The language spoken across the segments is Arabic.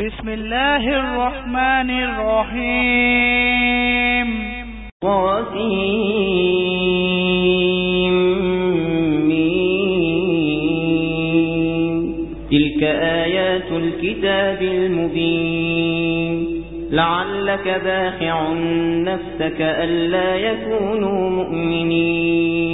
بسم الله الرحمن الرحيم طاسيم تلك آيات الكتاب المبين لعلك باخع نفسك ألا يكونوا مؤمنين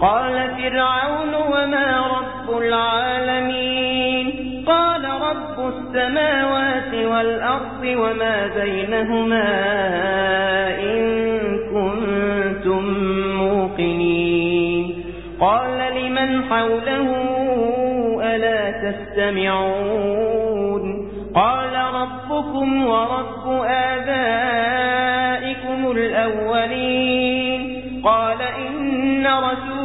قال فرعون وما رب العالمين قال رب السماوات والأرض وما بينهما إن كنتم موقنين قال لمن حوله ألا تستمعون قال ربكم ورب آبائكم الأولين قال إن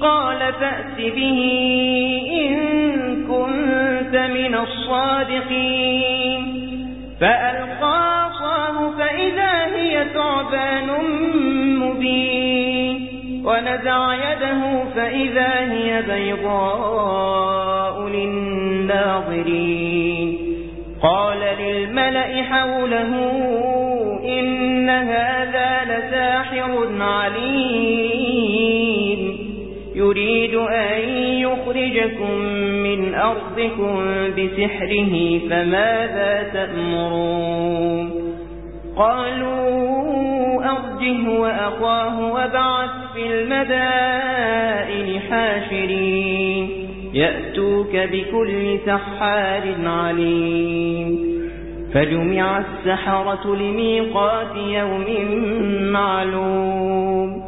قال فأت به إن كنت من الصادقين. فألقى عصاه فإذا هي ثعبان مبين. ونزع يده فإذا هي بيضاء للناظرين. قال للملأ حوله إن هذا لساحر عليم. يريد أن يخرجكم من أرضكم بسحره فماذا تأمرون؟ قالوا أرجه وأخاه وبعث في المدائن حاشرين. يأتوك بكل سحار عليم. فجمع السحرة لميقات يوم معلوم.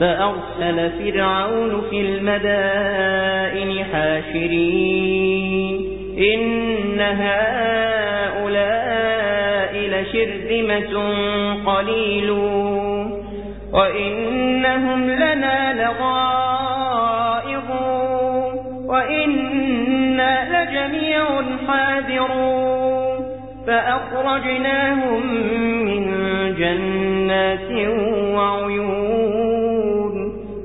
فأرسل فرعون في المدائن حاشرين. إن هؤلاء لشرذمة قليلون. وإنهم لنا لغائظون وإنا لجميع حاذرون. فأخرجناهم من جنات وعيون.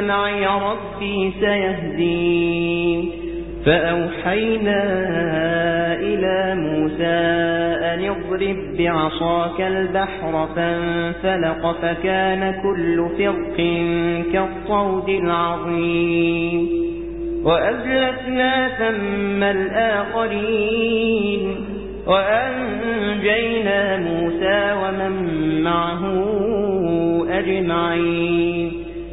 معي ربي سيهدين. فأوحينا إلى موسى أن اضرب بعصاك البحر فانفلق فكان كل فرق كالطود العظيم. وأزلفنا ثم الآخرين. وأنجينا موسى ومن معه أجمعين.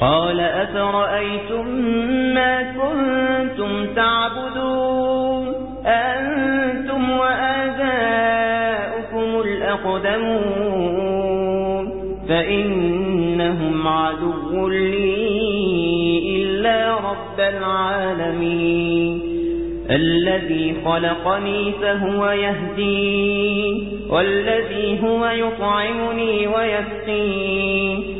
قال أفرأيتم ما كنتم تعبدون؟ أنتم وآباؤكم الأقدمون. فإنهم عدو لي إلا رب العالمين. الذي خلقني فهو يهدي والذي هو يطعمني ويسقي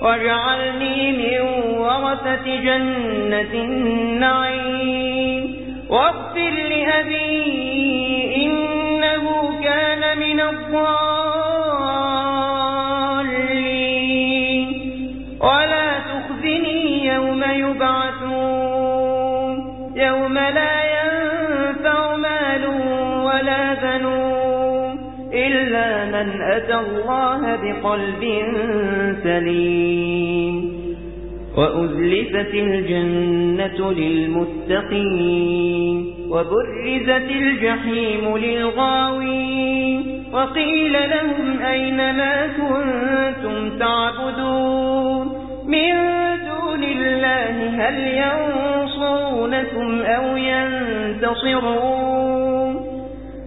واجعلني من ورثة جنة النعيم. واغفر لأبي إنه كان من الضالين. من أتى الله بقلب سليم وأزلفت الجنة للمتقين وبرزت الجحيم للغاوين وقيل لهم أين ما كنتم تعبدون من دون الله هل ينصرونكم أو ينتصرون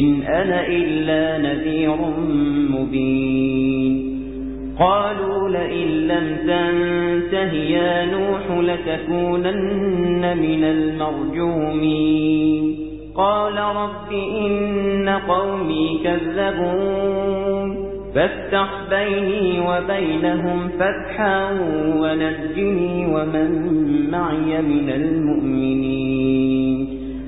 إن أنا إلا نذير مبين. قالوا لئن لم تنته يا نوح لتكونن من المرجومين. قال رب إن قومي كذبون. فافتح بيني وبينهم فتحا ونجني ومن معي من المؤمنين.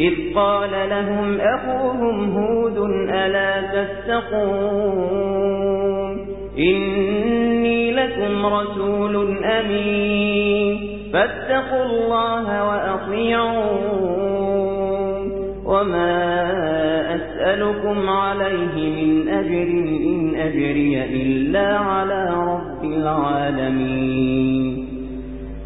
إذ قال لهم أخوهم هود ألا تتقون؟ إني لكم رسول أمين. فاتقوا الله وأطيعون. وما أسألكم عليه من أجر إن أجري إلا على رب العالمين.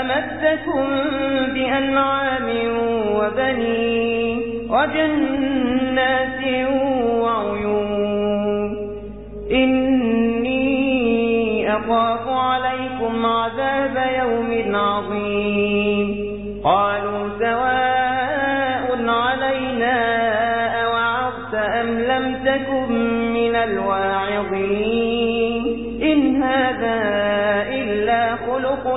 أمدكم بأنعام وبنين وجنات وعيون إني أخاف عليكم عذاب يوم عظيم قالوا سواء علينا أوعظت أم لم تكن من الواعظين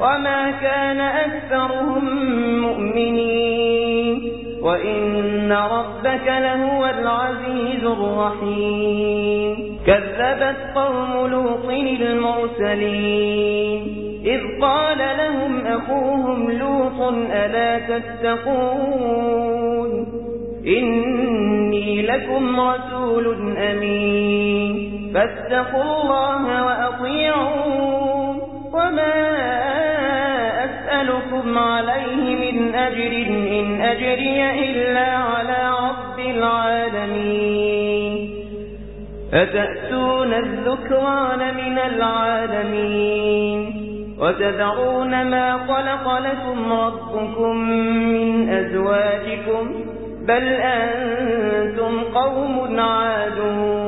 وما كان أكثرهم مؤمنين وإن ربك لهو العزيز الرحيم كذبت قوم لوط المرسلين إذ قال لهم أخوهم لوط ألا تتقون إني لكم رسول أمين فاتقوا الله وأطيعون وما أسألكم عليه من أجر إن أجري إلا على رب العالمين. أتأتون الذكران من العالمين؟ وتذرون ما خلق لكم ربكم من أزواجكم؟ بل أنتم قوم عادون.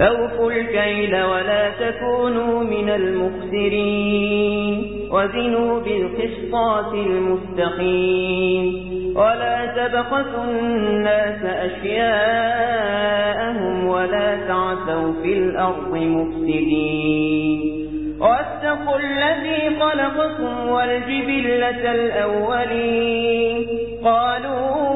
أوفوا الكيل ولا تكونوا من المخسرين وزنوا بالقسطات المستقيم ولا تبخسوا الناس أشياءهم ولا تعثوا في الأرض مفسدين واتقوا الذي خلقكم والجبلة الأولين قالوا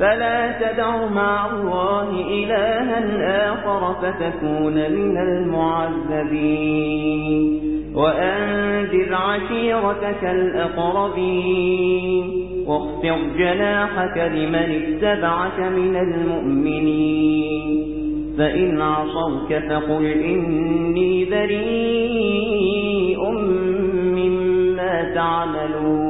فلا تدع مع الله إلها آخر فتكون من المعذبين وأنذر عشيرتك الأقربين واخفض جناحك لمن اتبعك من المؤمنين فإن عصوك فقل إني بريء مما تعملون